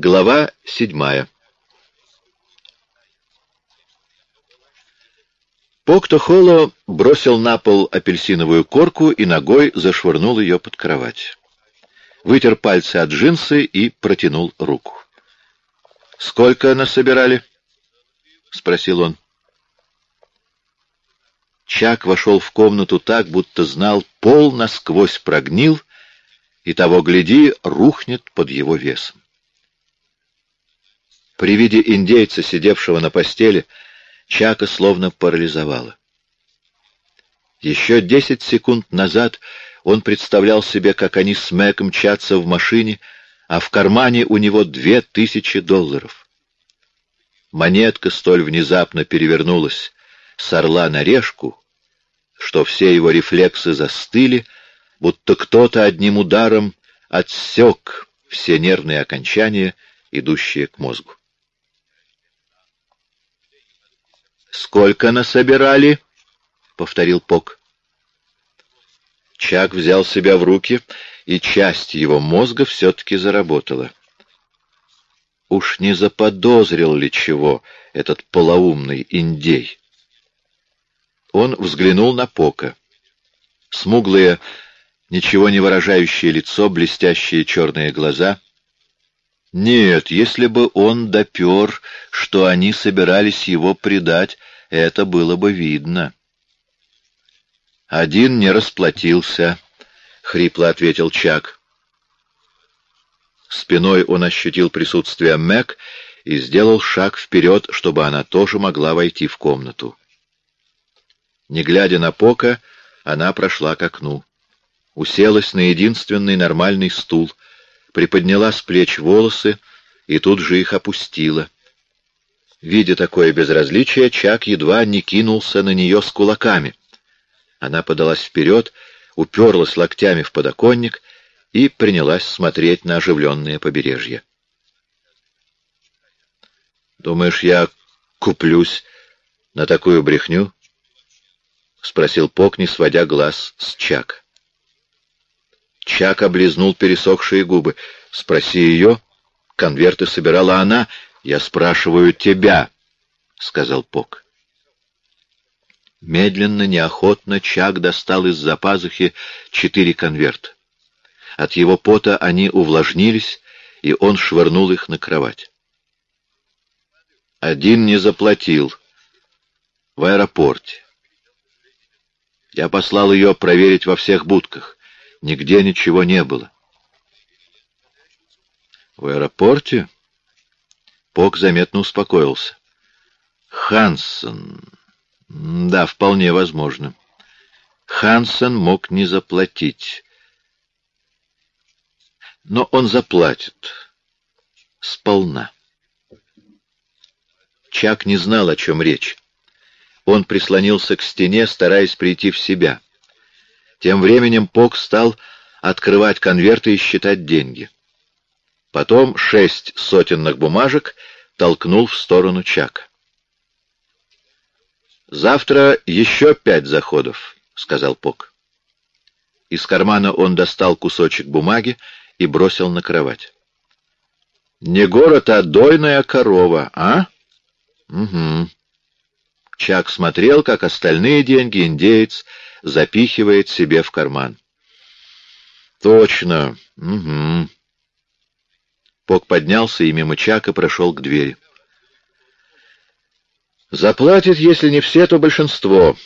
Глава седьмая Поктохоло бросил на пол апельсиновую корку и ногой зашвырнул ее под кровать. Вытер пальцы от джинсы и протянул руку. «Сколько насобирали?» — спросил он. Чак вошел в комнату так, будто знал, пол насквозь прогнил, и того, гляди, рухнет под его весом. При виде индейца, сидевшего на постели, Чака словно парализовало. Еще десять секунд назад он представлял себе, как они с Мэк мчатся в машине, а в кармане у него две тысячи долларов. Монетка столь внезапно перевернулась с орла на решку, что все его рефлексы застыли, будто кто-то одним ударом отсек все нервные окончания, идущие к мозгу. «Сколько насобирали?» — повторил Пок. Чак взял себя в руки, и часть его мозга все-таки заработала. Уж не заподозрил ли чего этот полоумный индей? Он взглянул на Пока. Смуглое, ничего не выражающее лицо, блестящие черные глаза. Нет, если бы он допер, что они собирались его предать, это было бы видно. «Один не расплатился», — хрипло ответил Чак. Спиной он ощутил присутствие Мэг и сделал шаг вперед, чтобы она тоже могла войти в комнату. Не глядя на Пока, она прошла к окну. Уселась на единственный нормальный стул, приподняла с плеч волосы и тут же их опустила. Видя такое безразличие, Чак едва не кинулся на нее с кулаками. Она подалась вперед, уперлась локтями в подоконник и принялась смотреть на оживленное побережье. «Думаешь, я куплюсь на такую брехню?» — спросил Пок, не сводя глаз с Чак. Чак облизнул пересохшие губы. «Спроси ее. Конверты собирала она. Я спрашиваю тебя», — сказал Пок. Медленно, неохотно Чак достал из-за пазухи четыре конверта. От его пота они увлажнились, и он швырнул их на кровать. Один не заплатил. В аэропорте. Я послал ее проверить во всех будках. Нигде ничего не было. В аэропорте? Пок заметно успокоился. Хансен. Да, вполне возможно. Хансен мог не заплатить. Но он заплатит. Сполна. Чак не знал, о чем речь. Он прислонился к стене, стараясь прийти в себя. Тем временем Пок стал открывать конверты и считать деньги. Потом шесть сотенных бумажек толкнул в сторону Чака. «Завтра еще пять заходов», — сказал Пок. Из кармана он достал кусочек бумаги и бросил на кровать. «Не город, а дойная корова, а?» «Угу. Чак смотрел, как остальные деньги индеец запихивает себе в карман. «Точно. Угу». Пок поднялся и мимо Чака прошел к двери. «Заплатит, если не все, то большинство».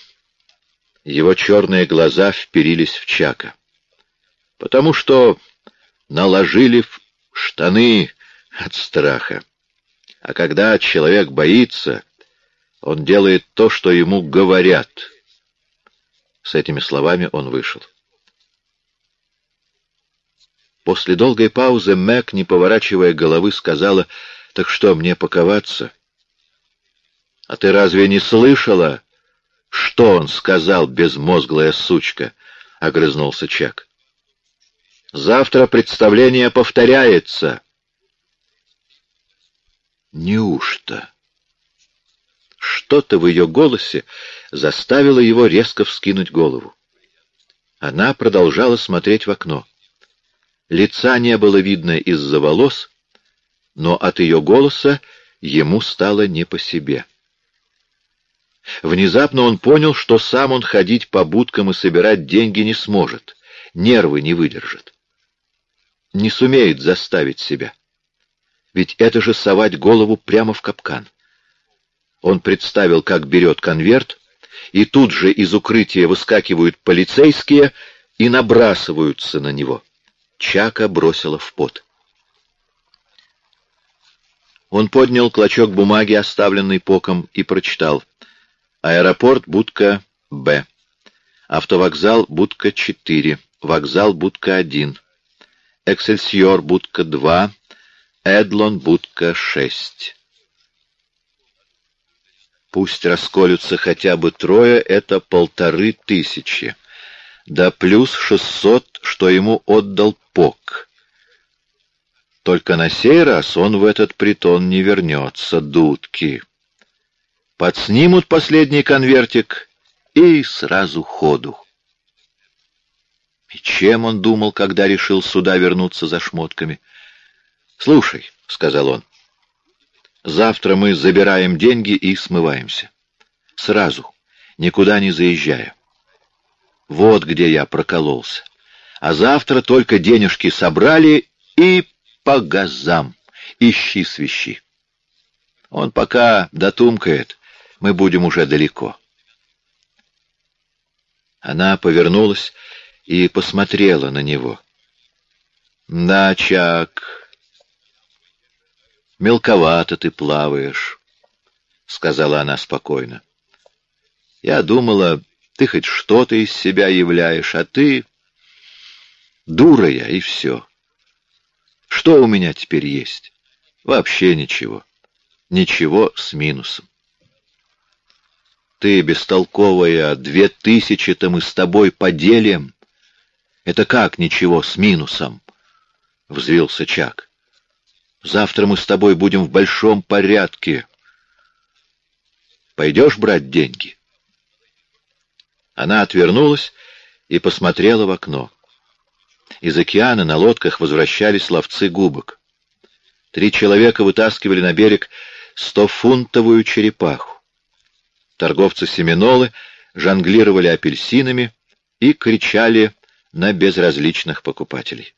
Его черные глаза вперились в Чака. «Потому что наложили в штаны от страха. А когда человек боится, он делает то, что ему говорят. С этими словами он вышел. После долгой паузы Мэг, не поворачивая головы, сказала, «Так что, мне паковаться?» «А ты разве не слышала, что он сказал, безмозглая сучка?» — огрызнулся Чак. «Завтра представление повторяется». «Неужто?» Что-то в ее голосе заставило его резко вскинуть голову. Она продолжала смотреть в окно. Лица не было видно из-за волос, но от ее голоса ему стало не по себе. Внезапно он понял, что сам он ходить по будкам и собирать деньги не сможет, нервы не выдержит. Не сумеет заставить себя. Ведь это же совать голову прямо в капкан. Он представил, как берет конверт, и тут же из укрытия выскакивают полицейские и набрасываются на него. Чака бросила в пот. Он поднял клочок бумаги, оставленный поком, и прочитал. Аэропорт, будка Б. Автовокзал, будка 4. Вокзал, будка 1. Эксельсиор, будка 2. Эдлон, будка 6. Пусть расколются хотя бы трое, это полторы тысячи. Да плюс шестьсот, что ему отдал Пок. Только на сей раз он в этот притон не вернется, дудки. Подснимут последний конвертик и сразу ходу. И чем он думал, когда решил сюда вернуться за шмотками? «Слушай», — сказал он, — «завтра мы забираем деньги и смываемся. Сразу, никуда не заезжая. Вот где я прокололся. А завтра только денежки собрали и по газам. Ищи свищи. Он пока дотумкает, мы будем уже далеко. Она повернулась и посмотрела на него. «Да, Чак, мелковато ты плаваешь», — сказала она спокойно. «Я думала, ты хоть что-то из себя являешь, а ты... Дура я, и все». Что у меня теперь есть? Вообще ничего. Ничего с минусом. Ты, бестолковая, две тысячи-то мы с тобой поделим. Это как ничего с минусом? Взвился Чак. Завтра мы с тобой будем в большом порядке. Пойдешь брать деньги? Она отвернулась и посмотрела в окно. Из океана на лодках возвращались ловцы губок. Три человека вытаскивали на берег стофунтовую черепаху. Торговцы семенолы жонглировали апельсинами и кричали на безразличных покупателей.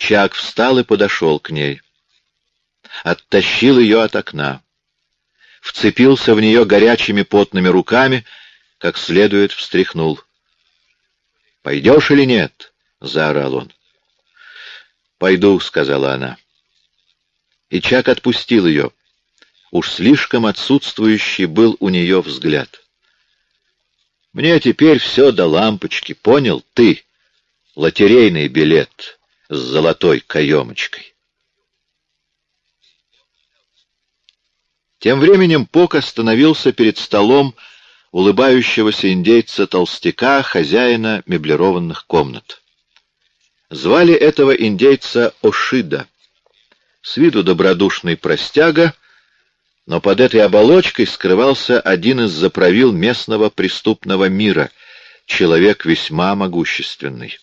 Чак встал и подошел к ней. Оттащил ее от окна. Вцепился в нее горячими потными руками, как следует встряхнул. «Пойдешь или нет?» — заорал он. «Пойду», — сказала она. И Чак отпустил ее. Уж слишком отсутствующий был у нее взгляд. «Мне теперь все до лампочки, понял ты? Лотерейный билет с золотой каемочкой». Тем временем Пок остановился перед столом, улыбающегося индейца-толстяка, хозяина меблированных комнат. Звали этого индейца Ошида. С виду добродушный простяга, но под этой оболочкой скрывался один из заправил местного преступного мира, человек весьма могущественный.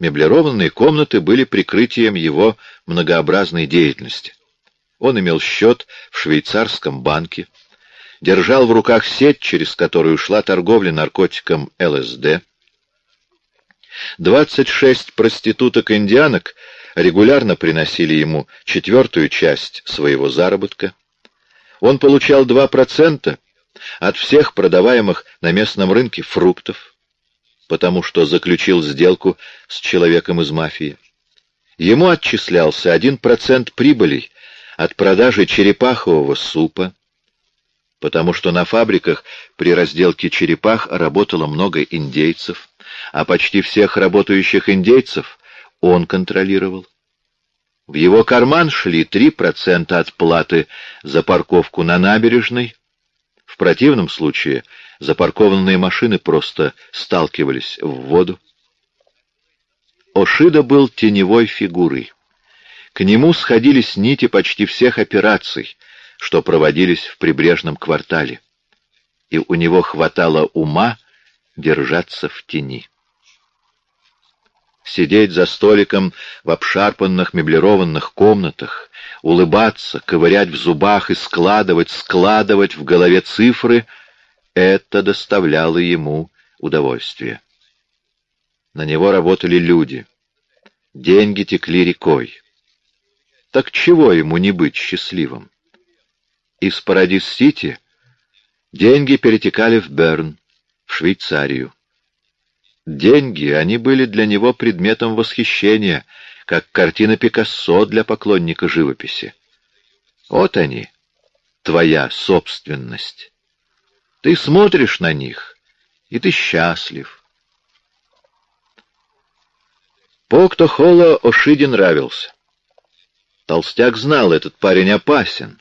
Меблированные комнаты были прикрытием его многообразной деятельности. Он имел счет в швейцарском банке, держал в руках сеть, через которую шла торговля наркотиком ЛСД. 26 проституток-индианок регулярно приносили ему четвертую часть своего заработка. Он получал 2% от всех продаваемых на местном рынке фруктов, потому что заключил сделку с человеком из мафии. Ему отчислялся 1% прибылей от продажи черепахового супа, потому что на фабриках при разделке черепах работало много индейцев, а почти всех работающих индейцев он контролировал. В его карман шли 3% от платы за парковку на набережной. В противном случае запаркованные машины просто сталкивались в воду. Ошида был теневой фигурой. К нему сходились нити почти всех операций — что проводились в прибрежном квартале, и у него хватало ума держаться в тени. сидеть за столиком в обшарпанных меблированных комнатах, улыбаться, ковырять в зубах и складывать, складывать в голове цифры — это доставляло ему удовольствие. На него работали люди. Деньги текли рекой. Так чего ему не быть счастливым? Из Парадис-Сити деньги перетекали в Берн, в Швейцарию. Деньги, они были для него предметом восхищения, как картина Пикассо для поклонника живописи. Вот они, твоя собственность. Ты смотришь на них, и ты счастлив. Поктохола Ошиди нравился. Толстяк знал, этот парень опасен.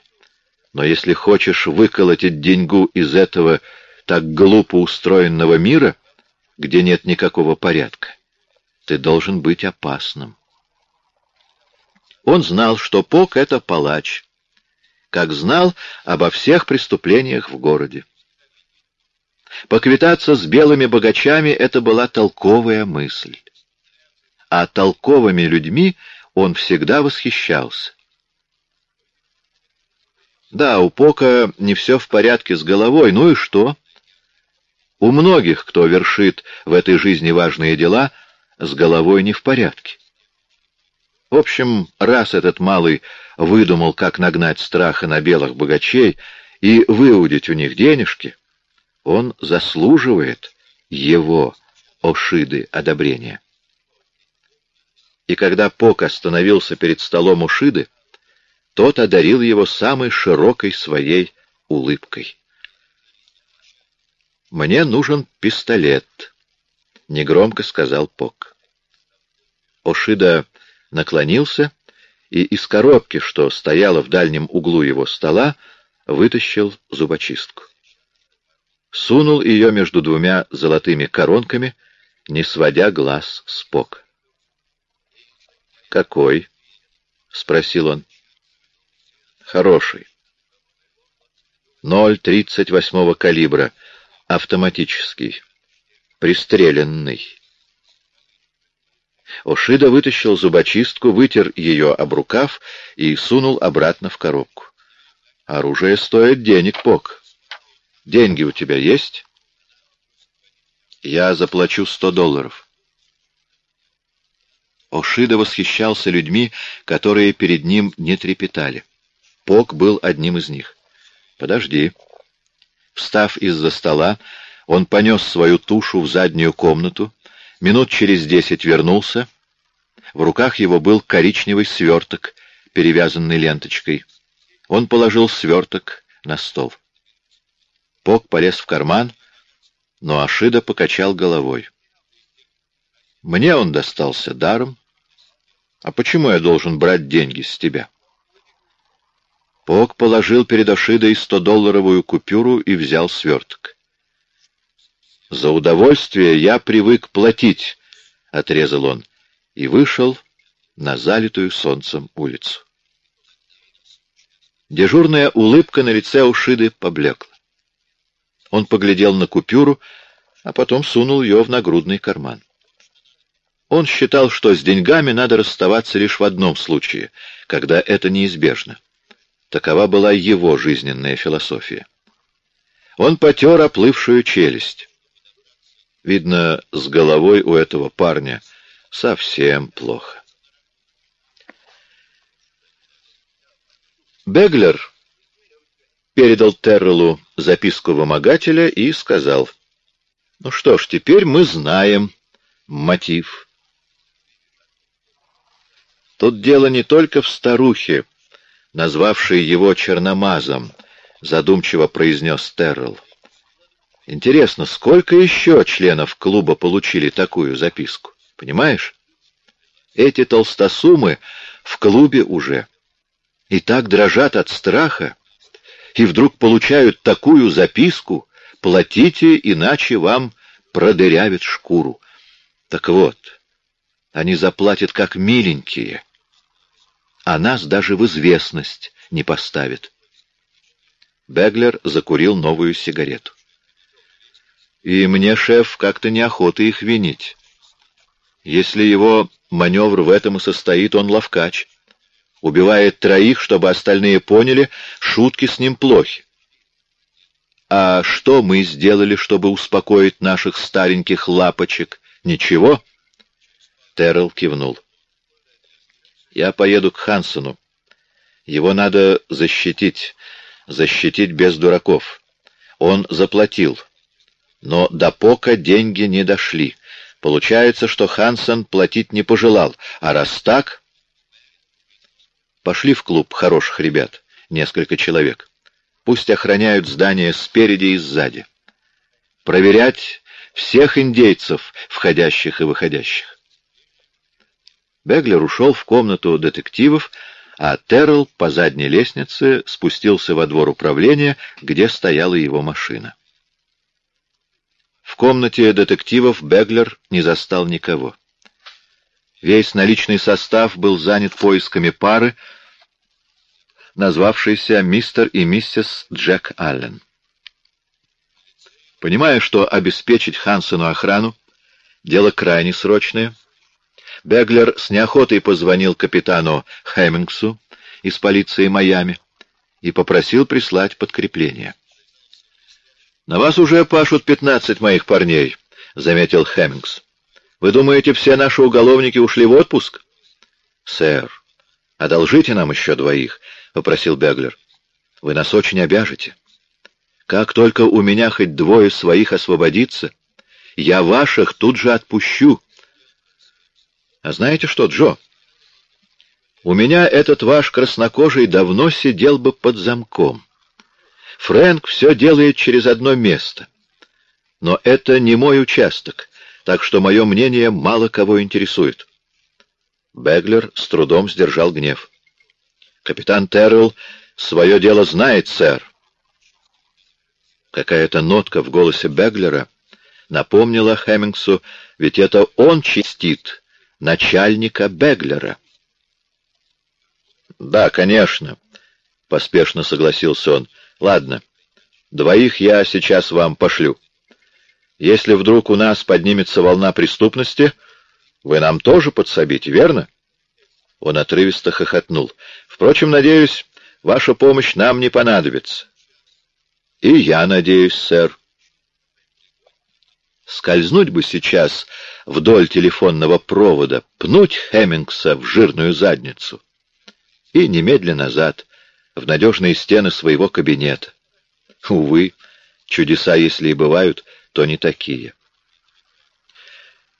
Но если хочешь выколотить деньгу из этого так глупо устроенного мира, где нет никакого порядка, ты должен быть опасным. Он знал, что Пок — это палач, как знал обо всех преступлениях в городе. Поквитаться с белыми богачами — это была толковая мысль. А толковыми людьми он всегда восхищался. Да, у Пока не все в порядке с головой, ну и что? У многих, кто вершит в этой жизни важные дела, с головой не в порядке. В общем, раз этот малый выдумал, как нагнать страха на белых богачей и выудить у них денежки, он заслуживает его, Ошиды, одобрения. И когда Пок остановился перед столом Ушиды, тот одарил его самой широкой своей улыбкой. «Мне нужен пистолет», — негромко сказал Пок. Ошида наклонился и из коробки, что стояла в дальнем углу его стола, вытащил зубочистку. Сунул ее между двумя золотыми коронками, не сводя глаз с Пока. «Какой?» — спросил он. «Хороший. Ноль тридцать восьмого калибра, автоматический, пристреленный». Ошида вытащил зубочистку, вытер ее об рукав и сунул обратно в коробку. «Оружие стоит денег, Пок. Деньги у тебя есть?» «Я заплачу сто долларов». Ошида восхищался людьми, которые перед ним не трепетали. Пок был одним из них. «Подожди». Встав из-за стола, он понес свою тушу в заднюю комнату, минут через десять вернулся. В руках его был коричневый сверток, перевязанный ленточкой. Он положил сверток на стол. Пок полез в карман, но Ашида покачал головой. Мне он достался даром. А почему я должен брать деньги с тебя? Пок положил перед Ашидой стодолларовую купюру и взял сверток. «За удовольствие я привык платить», — отрезал он, и вышел на залитую солнцем улицу. Дежурная улыбка на лице Ушиды поблекла. Он поглядел на купюру, а потом сунул ее в нагрудный карман. Он считал, что с деньгами надо расставаться лишь в одном случае, когда это неизбежно. Такова была его жизненная философия. Он потер оплывшую челюсть. Видно, с головой у этого парня совсем плохо. Беглер передал Террелу записку вымогателя и сказал, «Ну что ж, теперь мы знаем мотив». Тут дело не только в старухе, назвавшей его черномазом, задумчиво произнес Террell. Интересно, сколько еще членов клуба получили такую записку? Понимаешь? Эти толстосумы в клубе уже. И так дрожат от страха, и вдруг получают такую записку, платите, иначе вам продырявят шкуру. Так вот, они заплатят как миленькие — а нас даже в известность не поставит. Беглер закурил новую сигарету. И мне, шеф, как-то неохота их винить. Если его маневр в этом и состоит, он ловкач. Убивает троих, чтобы остальные поняли, шутки с ним плохи. А что мы сделали, чтобы успокоить наших стареньких лапочек? Ничего? Террell кивнул. Я поеду к Хансону. Его надо защитить. Защитить без дураков. Он заплатил. Но до Пока деньги не дошли. Получается, что Хансен платить не пожелал. А раз так... Пошли в клуб хороших ребят, несколько человек. Пусть охраняют здание спереди и сзади. Проверять всех индейцев, входящих и выходящих. Беглер ушел в комнату детективов, а Террell по задней лестнице спустился во двор управления, где стояла его машина. В комнате детективов Беглер не застал никого. Весь наличный состав был занят поисками пары, назвавшейся мистер и миссис Джек Аллен. Понимая, что обеспечить Хансену охрану — дело крайне срочное, Беглер с неохотой позвонил капитану Хэммингсу из полиции Майами и попросил прислать подкрепление. «На вас уже пашут пятнадцать моих парней», — заметил Хэммингс. «Вы думаете, все наши уголовники ушли в отпуск?» «Сэр, одолжите нам еще двоих», — попросил Беглер. «Вы нас очень обяжете. Как только у меня хоть двое своих освободится, я ваших тут же отпущу». «А знаете что, Джо?» «У меня этот ваш краснокожий давно сидел бы под замком». Фрэнк все делает через одно место. Но это не мой участок, так что мое мнение мало кого интересует. Беглер с трудом сдержал гнев. «Капитан Террелл свое дело знает, сэр». Какая-то нотка в голосе Беглера напомнила Хэммингсу, ведь это он чистит начальника Беглера. «Да, конечно», — поспешно согласился он. Ладно, двоих я сейчас вам пошлю. Если вдруг у нас поднимется волна преступности, вы нам тоже подсобите, верно? Он отрывисто хохотнул. Впрочем, надеюсь, ваша помощь нам не понадобится. И я надеюсь, сэр. Скользнуть бы сейчас вдоль телефонного провода, пнуть Хеммингса в жирную задницу и немедленно назад, в надежные стены своего кабинета. Увы, чудеса, если и бывают, то не такие.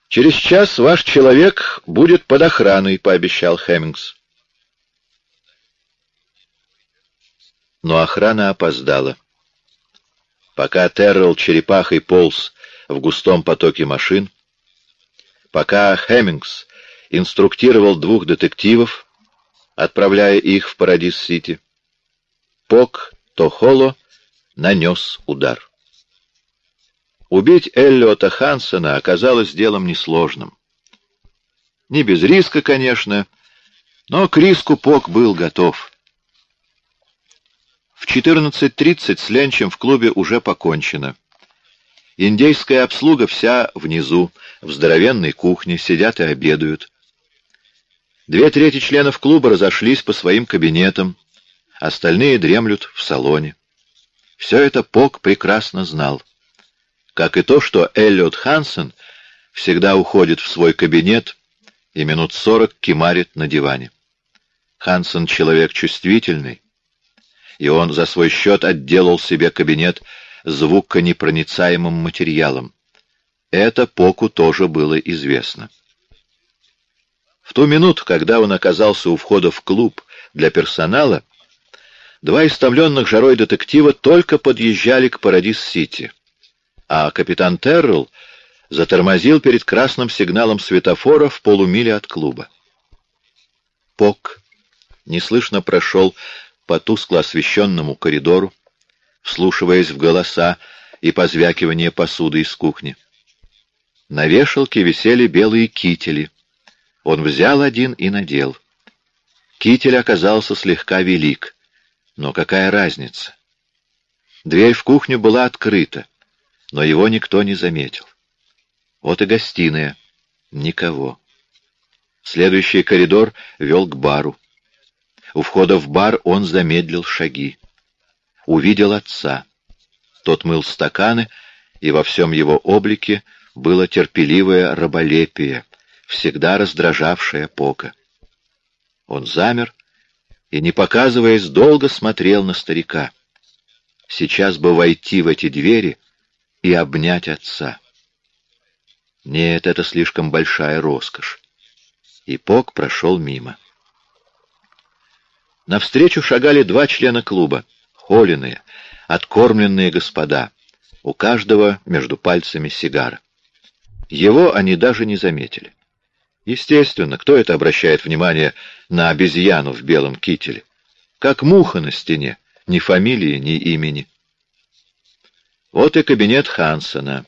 «Через час ваш человек будет под охраной», — пообещал Хэммингс. Но охрана опоздала. Пока Террелл черепахой полз в густом потоке машин, пока Хэммингс инструктировал двух детективов, отправляя их в Парадис-Сити, Пок Тохоло нанес удар. Убить Эллиота Хансена оказалось делом несложным. Не без риска, конечно, но к риску Пок был готов. В 14.30 с Ленчем в клубе уже покончено. Индейская обслуга вся внизу, в здоровенной кухне, сидят и обедают. Две трети членов клуба разошлись по своим кабинетам, остальные дремлют в салоне. Все это Пок прекрасно знал. Как и то, что Эллиот Хансен всегда уходит в свой кабинет и минут сорок кимарит на диване. Хансен человек чувствительный, и он за свой счет отделал себе кабинет звуконепроницаемым материалом. Это Поку тоже было известно. В ту минуту, когда он оказался у входа в клуб для персонала, Два истомленных жарой детектива только подъезжали к Парадис-Сити, а капитан Террелл затормозил перед красным сигналом светофора в полумиле от клуба. Пок неслышно прошел по тускло освещенному коридору, вслушиваясь в голоса и позвякивание посуды из кухни. На вешалке висели белые кители. Он взял один и надел. Китель оказался слегка велик — но какая разница? Дверь в кухню была открыта, но его никто не заметил. Вот и гостиная. Никого. Следующий коридор вел к бару. У входа в бар он замедлил шаги. Увидел отца. Тот мыл стаканы, и во всем его облике было терпеливое раболепие, всегда раздражавшее Пока. Он замер и, не показываясь, долго смотрел на старика. Сейчас бы войти в эти двери и обнять отца. Нет, это слишком большая роскошь. И Пок прошел мимо. Навстречу шагали два члена клуба, холеные, откормленные господа, у каждого между пальцами сигара. Его они даже не заметили. Естественно, кто это обращает внимание на обезьяну в белом кителе? Как муха на стене, ни фамилии, ни имени. Вот и кабинет Хансона.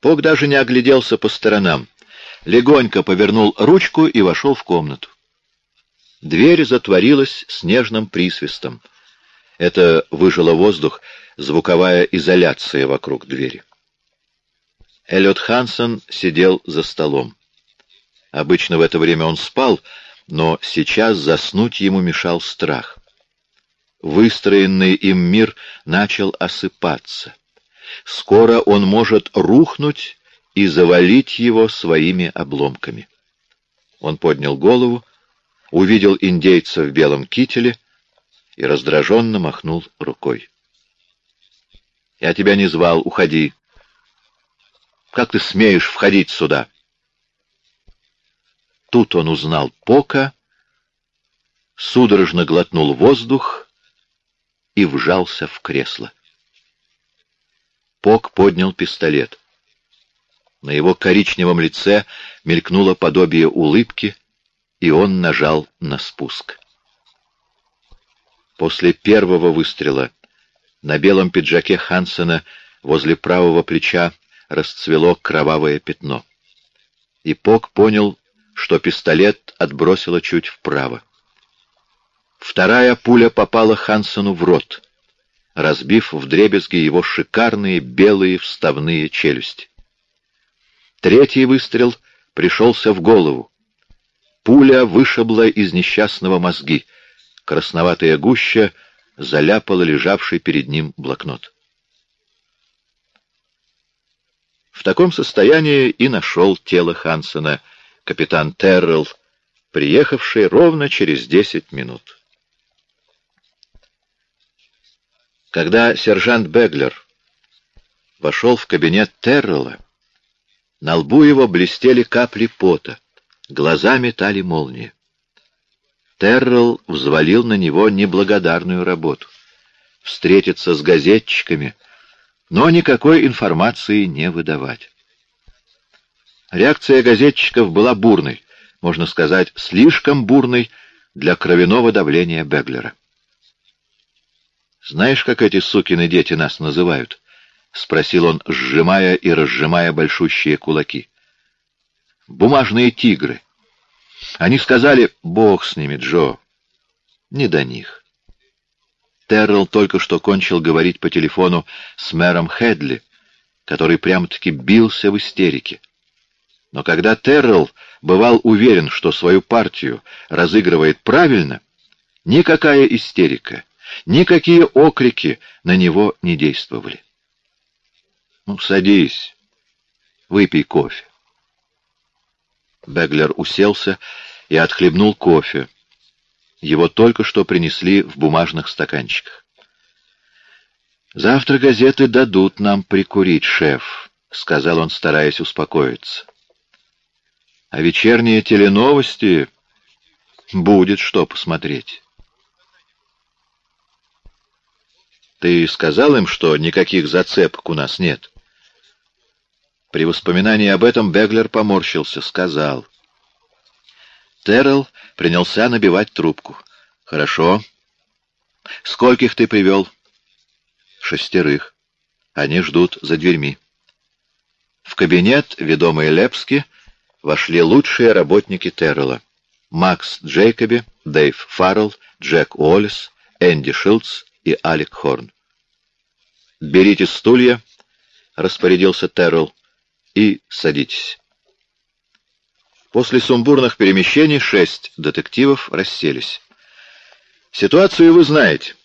Пок даже не огляделся по сторонам. Легонько повернул ручку и вошел в комнату. Дверь затворилась снежным присвистом. Это выжило воздух, звуковая изоляция вокруг двери. Эллиот Хансон сидел за столом. Обычно в это время он спал, но сейчас заснуть ему мешал страх. Выстроенный им мир начал осыпаться. Скоро он может рухнуть и завалить его своими обломками. Он поднял голову, увидел индейца в белом кителе и раздраженно махнул рукой. «Я тебя не звал, уходи. Как ты смеешь входить сюда?» Тут он узнал Пока, судорожно глотнул воздух и вжался в кресло. Пок поднял пистолет. На его коричневом лице мелькнуло подобие улыбки, и он нажал на спуск. После первого выстрела на белом пиджаке Хансена возле правого плеча расцвело кровавое пятно. И Пок понял, что пистолет отбросило чуть вправо. Вторая пуля попала Хансену в рот, разбив вдребезги его шикарные белые вставные челюсти. Третий выстрел пришелся в голову. Пуля вышибла из несчастного мозги. Красноватая гуща заляпала лежавший перед ним блокнот. В таком состоянии и нашел тело Хансена капитан Террелл, приехавший ровно через десять минут. Когда сержант Беглер вошел в кабинет Террелла, на лбу его блестели капли пота, глаза метали молнии. Террелл взвалил на него неблагодарную работу — встретиться с газетчиками, но никакой информации не выдавать. Реакция газетчиков была бурной, можно сказать, слишком бурной для кровяного давления Беглера. «Знаешь, как эти сукины дети нас называют?» — спросил он, сжимая и разжимая большущие кулаки. «Бумажные тигры. Они сказали, бог с ними, Джо. Не до них». Террell только что кончил говорить по телефону с мэром Хедли, который прям-таки бился в истерике. Но когда Террell бывал уверен, что свою партию разыгрывает правильно, никакая истерика — Никакие окрики на него не действовали. «Ну, садись, выпей кофе». Беглер уселся и отхлебнул кофе. Его только что принесли в бумажных стаканчиках. «Завтра газеты дадут нам прикурить, шеф», — сказал он, стараясь успокоиться. «А вечерние теленовости будет что посмотреть». Ты сказал им, что никаких зацепок у нас нет? При воспоминании об этом Беглер поморщился, сказал. Террell принялся набивать трубку. «Хорошо. Скольких ты привел?» «Шестерых. Они ждут за дверьми». В кабинет, ведомые Лепски, вошли лучшие работники Террелла. Макс Джейкоби, Дэйв Фаррелл, Джек Уоллес, Энди Шилдс и Алек Хорн. «Берите стулья», — распорядился Террелл, — «и садитесь». После сумбурных перемещений шесть детективов расселись. «Ситуацию вы знаете»,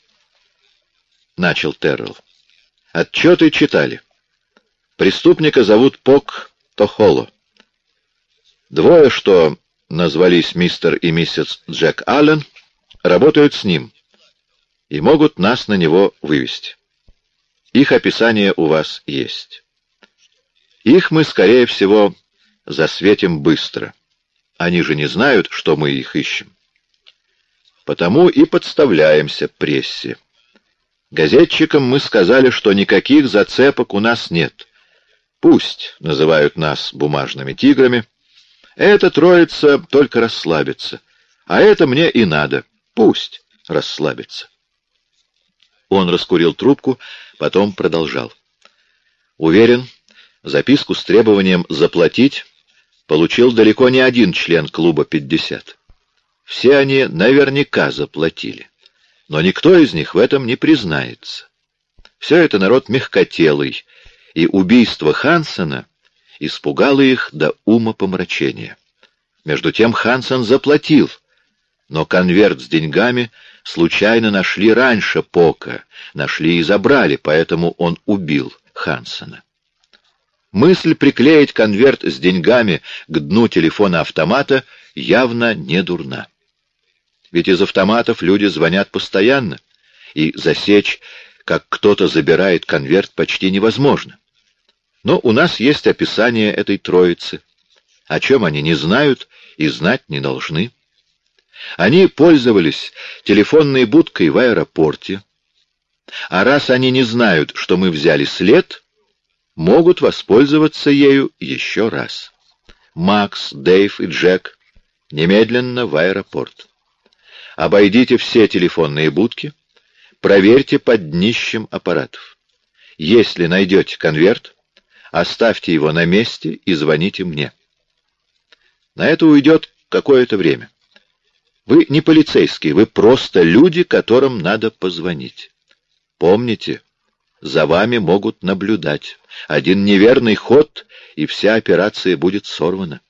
— начал Террелл. «Отчеты читали. Преступника зовут Пок Тохоло. Двое, что назвались мистер и миссис Джек Аллен, работают с ним и могут нас на него вывести. Их описание у вас есть. Их мы, скорее всего, засветим быстро. Они же не знают, что мы их ищем. Потому и подставляемся прессе. Газетчикам мы сказали, что никаких зацепок у нас нет. Пусть называют нас бумажными тиграми. Эта троица только расслабится. А это мне и надо. Пусть расслабится. Он раскурил трубку, потом продолжал. Уверен, записку с требованием заплатить получил далеко не один член клуба «50». Все они наверняка заплатили, но никто из них в этом не признается. Все это народ мягкотелый, и убийство Хансена испугало их до ума помрачения. Между тем Хансен заплатил, но конверт с деньгами случайно нашли раньше Пока, нашли и забрали, поэтому он убил Хансена. Мысль приклеить конверт с деньгами к дну телефона автомата явно не дурна. Ведь из автоматов люди звонят постоянно, и засечь, как кто-то забирает конверт, почти невозможно. Но у нас есть описание этой троицы. О чем они не знают и знать не должны. Они пользовались телефонной будкой в аэропорте. А раз они не знают, что мы взяли след, могут воспользоваться ею еще раз. Макс, Дэйв и Джек немедленно в аэропорт. Обойдите все телефонные будки, проверьте под днищем аппаратов. Если найдете конверт, оставьте его на месте и звоните мне. На это уйдет какое-то время. Вы не полицейские, вы просто люди, которым надо позвонить. Помните, за вами могут наблюдать. Один неверный ход, и вся операция будет сорвана.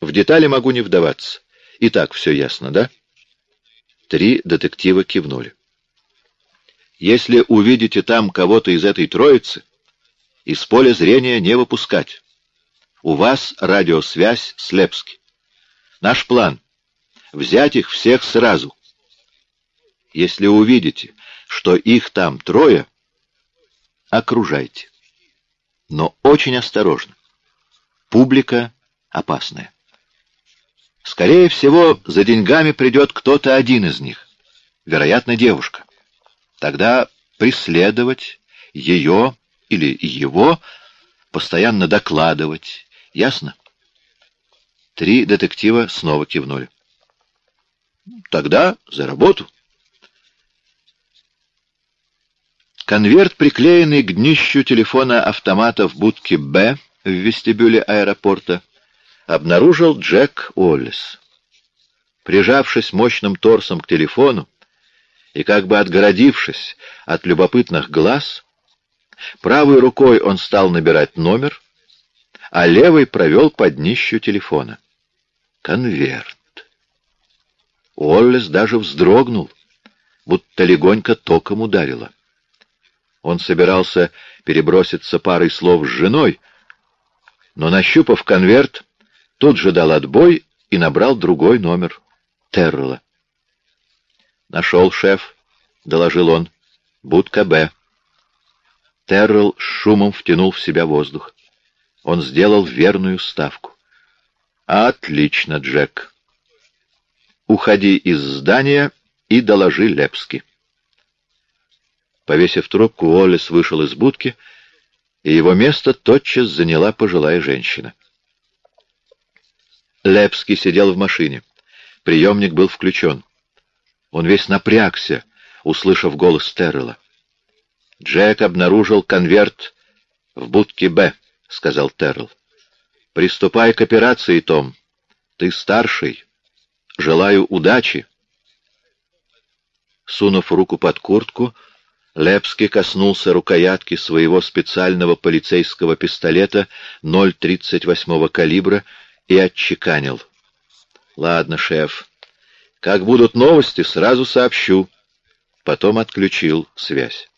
В детали могу не вдаваться. И так все ясно, да? Три детектива кивнули. Если увидите там кого-то из этой троицы, из поля зрения не выпускать. У вас радиосвязь с Лепски. Наш план — взять их всех сразу. Если увидите, что их там трое, окружайте. Но очень осторожно. Публика опасная. Скорее всего, за деньгами придет кто-то один из них. Вероятно, девушка. Тогда преследовать ее или его, постоянно докладывать. Ясно? Три детектива снова кивнули. Тогда за работу. Конверт, приклеенный к днищу телефона автомата в будке «Б» в вестибюле аэропорта, обнаружил Джек Уоллес. Прижавшись мощным торсом к телефону и как бы отгородившись от любопытных глаз, правой рукой он стал набирать номер, а левой провел под днищу телефона. Конверт. Уоллес даже вздрогнул, будто легонько током ударило. Он собирался переброситься парой слов с женой, но, нащупав конверт, Тут же дал отбой и набрал другой номер — Террела. «Нашел, шеф», — доложил он. «Будка Б». Террел с шумом втянул в себя воздух. Он сделал верную ставку. «Отлично, Джек. Уходи из здания и доложи Лепски». Повесив трубку, Уоллес вышел из будки, и его место тотчас заняла пожилая женщина. Лепский сидел в машине. Приемник был включен. Он весь напрягся, услышав голос Террела. «Джек обнаружил конверт в будке «Б», — сказал Террел. «Приступай к операции, Том. Ты старший. Желаю удачи». Сунув руку под куртку, Лепский коснулся рукоятки своего специального полицейского пистолета 0,38 калибра и отчеканил. «Ладно, шеф, как будут новости, сразу сообщу». Потом отключил связь.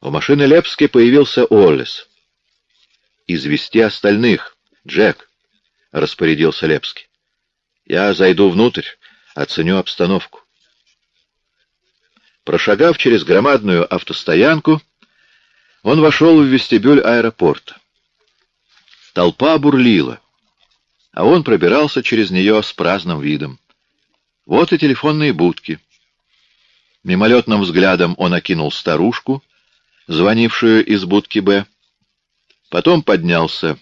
У машины Лепски появился Оллес. «Извести остальных, Джек», — распорядился Лепский. «Я зайду внутрь, оценю обстановку». Прошагав через громадную автостоянку, он вошел в вестибюль аэропорта. Толпа бурлила, а он пробирался через нее с праздным видом. Вот и телефонные будки. Мимолетным взглядом он окинул старушку, звонившую из будки «Б». Потом поднялся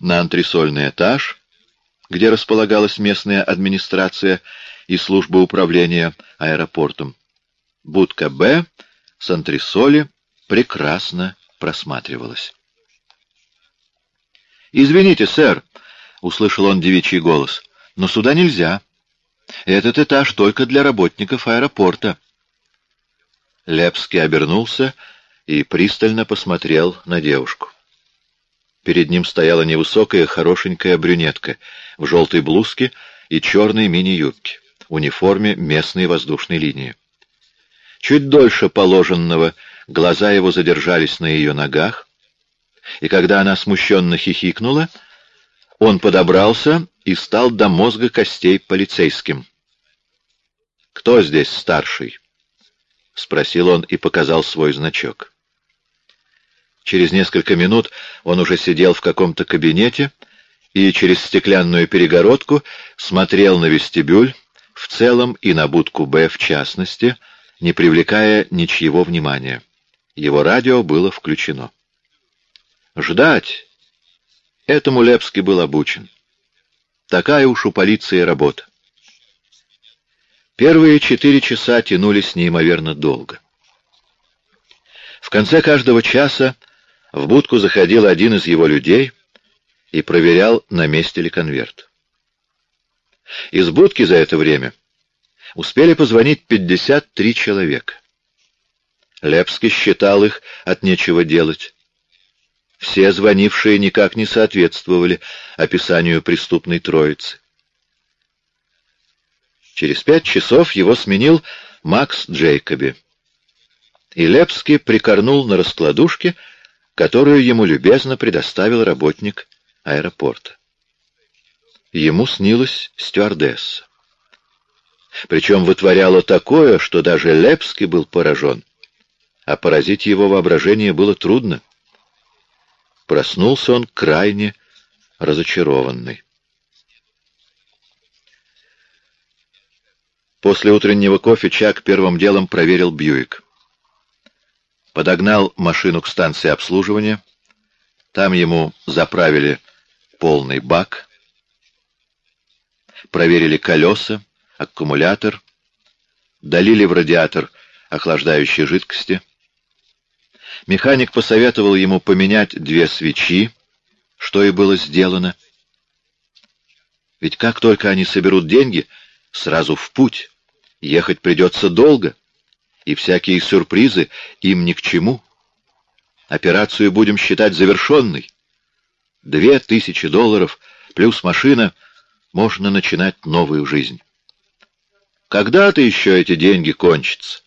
на антресольный этаж, где располагалась местная администрация и служба управления аэропортом. Будка «Б» с антресоли прекрасно просматривалась. «Извините, сэр», — услышал он девичий голос, — «но сюда нельзя. Этот этаж только для работников аэропорта». Лепский обернулся и пристально посмотрел на девушку. Перед ним стояла невысокая, хорошенькая брюнетка в желтой блузке и черной мини-юбке, униформе местной воздушной линии. Чуть дольше положенного глаза его задержались на ее ногах, и когда она смущенно хихикнула, он подобрался и стал до мозга костей полицейским. «Кто здесь старший?» — спросил он и показал свой значок. Через несколько минут он уже сидел в каком-то кабинете и через стеклянную перегородку смотрел на вестибюль в целом и на будку «Б» в частности, не привлекая ничьего внимания. Его радио было включено. Ждать. Этому Лепский был обучен. Такая уж у полиции работа. Первые четыре часа тянулись неимоверно долго. В конце каждого часа в будку заходил один из его людей и проверял, на месте ли конверт. Из будки за это время успели позвонить 53 человека. Лепский считал их от нечего делать. Все звонившие никак не соответствовали описанию преступной троицы. Через пять часов его сменил Макс Джейкоби. И Лепский прикорнул на раскладушке, которую ему любезно предоставил работник аэропорта. Ему снилась стюардесса. Причем вытворяла такое, что даже Лепский был поражен, а поразить его воображение было трудно. Проснулся он крайне разочарованный. После утреннего кофе Чак первым делом проверил Бьюик подогнал машину к станции обслуживания. Там ему заправили полный бак, проверили колеса, аккумулятор, долили в радиатор охлаждающей жидкости. Механик посоветовал ему поменять две свечи, что и было сделано. Ведь как только они соберут деньги, сразу в путь. Ехать придется долго и всякие сюрпризы им ни к чему. Операцию будем считать завершенной. Две тысячи долларов плюс машина, можно начинать новую жизнь. Когда-то еще эти деньги кончатся.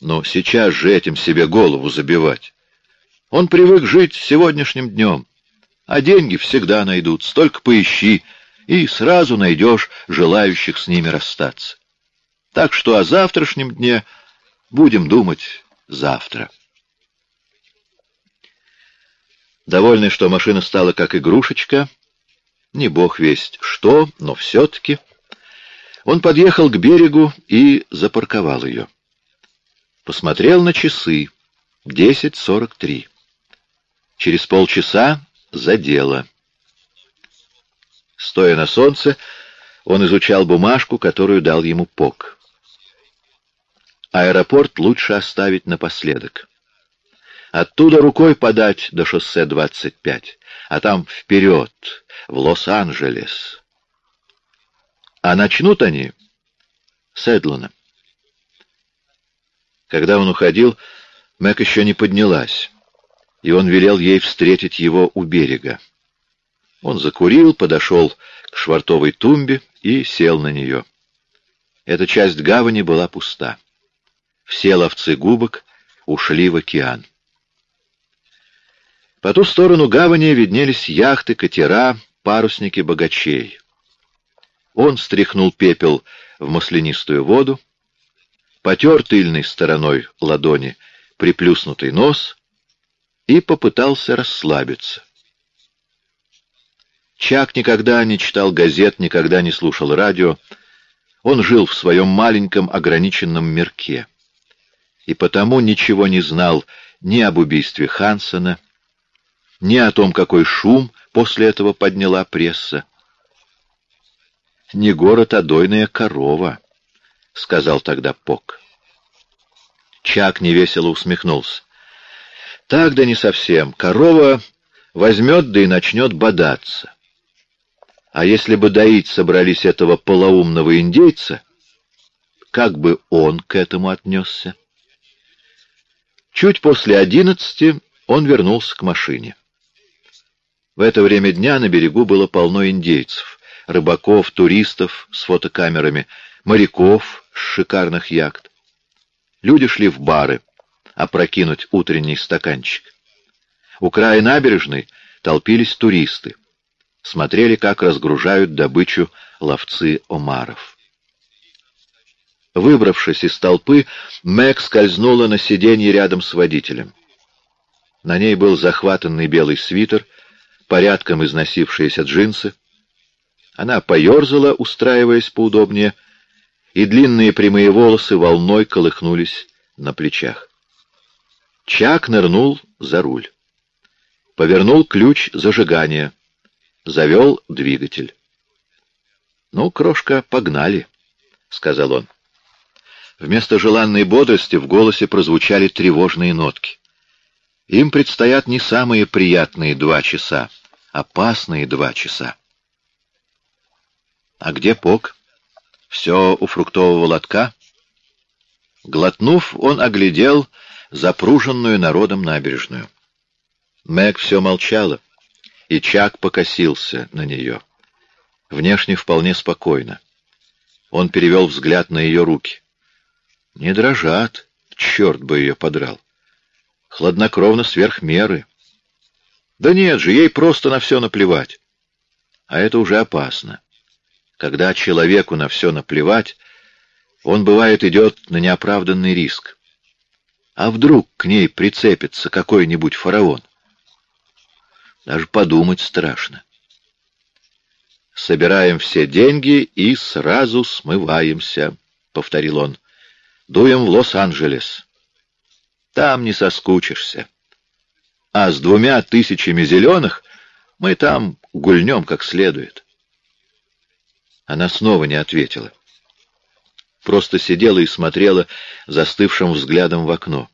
Но сейчас же этим себе голову забивать. Он привык жить сегодняшним днем, а деньги всегда найдутся, только поищи, и сразу найдешь желающих с ними расстаться. Так что о завтрашнем дне Будем думать завтра. Довольный, что машина стала как игрушечка, не бог весть что, но все-таки, он подъехал к берегу и запарковал ее. Посмотрел на часы. Десять сорок три. Через полчаса за дело. Стоя на солнце, он изучал бумажку, которую дал ему Пок. Аэропорт лучше оставить напоследок. Оттуда рукой подать до шоссе 25, а там вперед, в Лос-Анджелес. А начнут они с Эдлана. Когда он уходил, Мэг еще не поднялась, и он велел ей встретить его у берега. Он закурил, подошел к швартовой тумбе и сел на нее. Эта часть гавани была пуста. Все ловцы губок ушли в океан. По ту сторону гавани виднелись яхты, катера, парусники богачей. Он стряхнул пепел в маслянистую воду, потер тыльной стороной ладони приплюснутый нос и попытался расслабиться. Чак никогда не читал газет, никогда не слушал радио. Он жил в своем маленьком ограниченном мирке. И потому ничего не знал ни об убийстве Хансона, ни о том, какой шум после этого подняла пресса. «Не город, а дойная корова», — сказал тогда Пок. Чак невесело усмехнулся. «Так да не совсем. Корова возьмет да и начнет бодаться. А если бы доить собрались этого полоумного индейца, как бы он к этому отнесся?» Чуть после одиннадцати он вернулся к машине. В это время дня на берегу было полно индейцев, рыбаков, туристов с фотокамерами, моряков с шикарных яхт. Люди шли в бары, опрокинуть утренний стаканчик. У края набережной толпились туристы. Смотрели, как разгружают добычу ловцы омаров. Выбравшись из толпы, Мэг скользнула на сиденье рядом с водителем. На ней был захватанный белый свитер, порядком износившиеся джинсы. Она поерзала, устраиваясь поудобнее, и длинные прямые волосы волной колыхнулись на плечах. Чак нырнул за руль. Повернул ключ зажигания. Завел двигатель. «Ну, крошка, погнали», — сказал он. Вместо желанной бодрости в голосе прозвучали тревожные нотки. Им предстоят не самые приятные два часа, опасные два часа. А где Пок? Все у фруктового лотка? Глотнув, он оглядел запруженную народом набережную. Мэг все молчала, и Чак покосился на нее. Внешне вполне спокойно. Он перевел взгляд на ее руки. Не дрожат, черт бы ее подрал. Хладнокровно сверх меры. Да нет же, ей просто на все наплевать. А это уже опасно. Когда человеку на все наплевать, он, бывает, идет на неоправданный риск. А вдруг к ней прицепится какой-нибудь фараон? Даже подумать страшно. «Собираем все деньги и сразу смываемся», — повторил он. «Дуем в Лос-Анджелес. Там не соскучишься. А с двумя тысячами зеленых мы там гульнем как следует». Она снова не ответила. Просто сидела и смотрела застывшим взглядом в окно.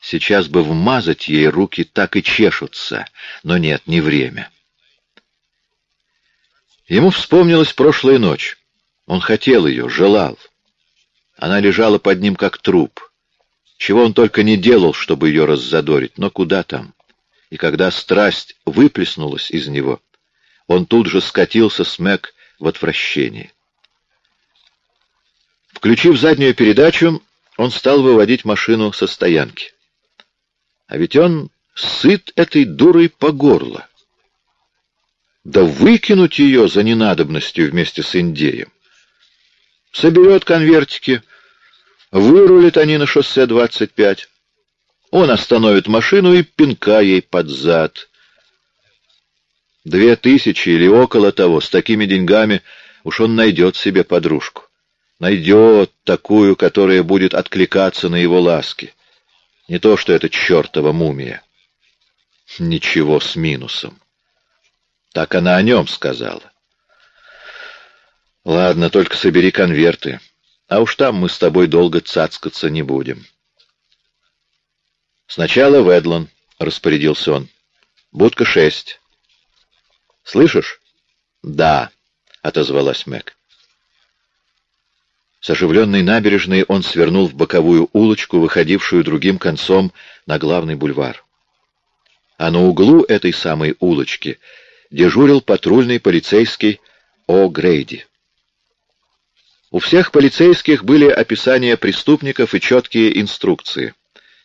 Сейчас бы вмазать ей руки так и чешутся, но нет, не время. Ему вспомнилась прошлая ночь. Он хотел ее, желал. Она лежала под ним как труп. Чего он только не делал, чтобы ее раззадорить, но куда там? И когда страсть выплеснулась из него, он тут же скатился с Мэг в отвращении. Включив заднюю передачу, он стал выводить машину со стоянки. А ведь он сыт этой дурой по горло. Да выкинуть ее за ненадобностью вместе с Индеем. Соберет конвертики, вырулит они на шоссе 25. Он остановит машину и пинка ей под зад. Две тысячи или около того, с такими деньгами уж он найдет себе подружку. Найдет такую, которая будет откликаться на его ласки. Не то, что это чертова мумия. Ничего с минусом. Так она о нем сказала. Ладно, только собери конверты. А уж там мы с тобой долго цацкаться не будем. Сначала Ведлон, — распорядился он. Будка шесть. Слышишь? Да, — отозвалась Мэг. С оживленной набережной он свернул в боковую улочку, выходившую другим концом на главный бульвар. А на углу этой самой улочки дежурил патрульный полицейский О. Грейди. У всех полицейских были описания преступников и четкие инструкции.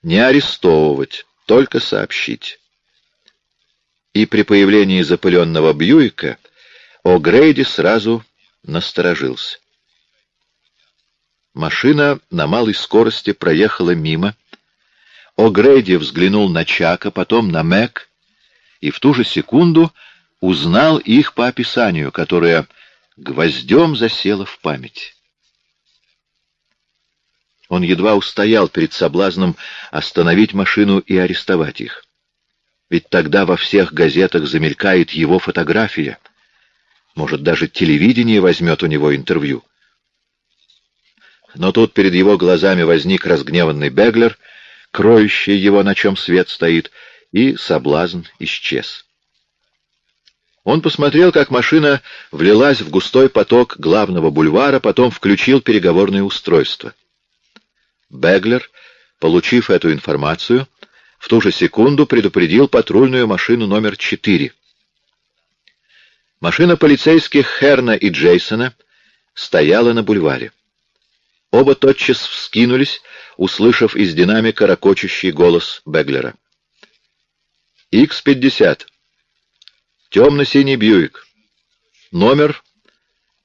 Не арестовывать, только сообщить. И при появлении запыленного Бьюика О'Грейди сразу насторожился. Машина на малой скорости проехала мимо. О'Грейди взглянул на Чака, потом на Мэг, и в ту же секунду узнал их по описанию, которое гвоздем засело в память. Он едва устоял перед соблазном остановить машину и арестовать их. Ведь тогда во всех газетах замелькает его фотография. Может, даже телевидение возьмет у него интервью. Но тут перед его глазами возник разгневанный Беглер, кроющий его, на чем свет стоит, и соблазн исчез. Он посмотрел, как машина влилась в густой поток главного бульвара, потом включил переговорное устройство. Беглер, получив эту информацию, в ту же секунду предупредил патрульную машину номер 4. Машина полицейских Херна и Джейсона стояла на бульваре. Оба тотчас вскинулись, услышав из динамика ракочущий голос Беглера. «Х-50. Темно-синий Бьюик. Номер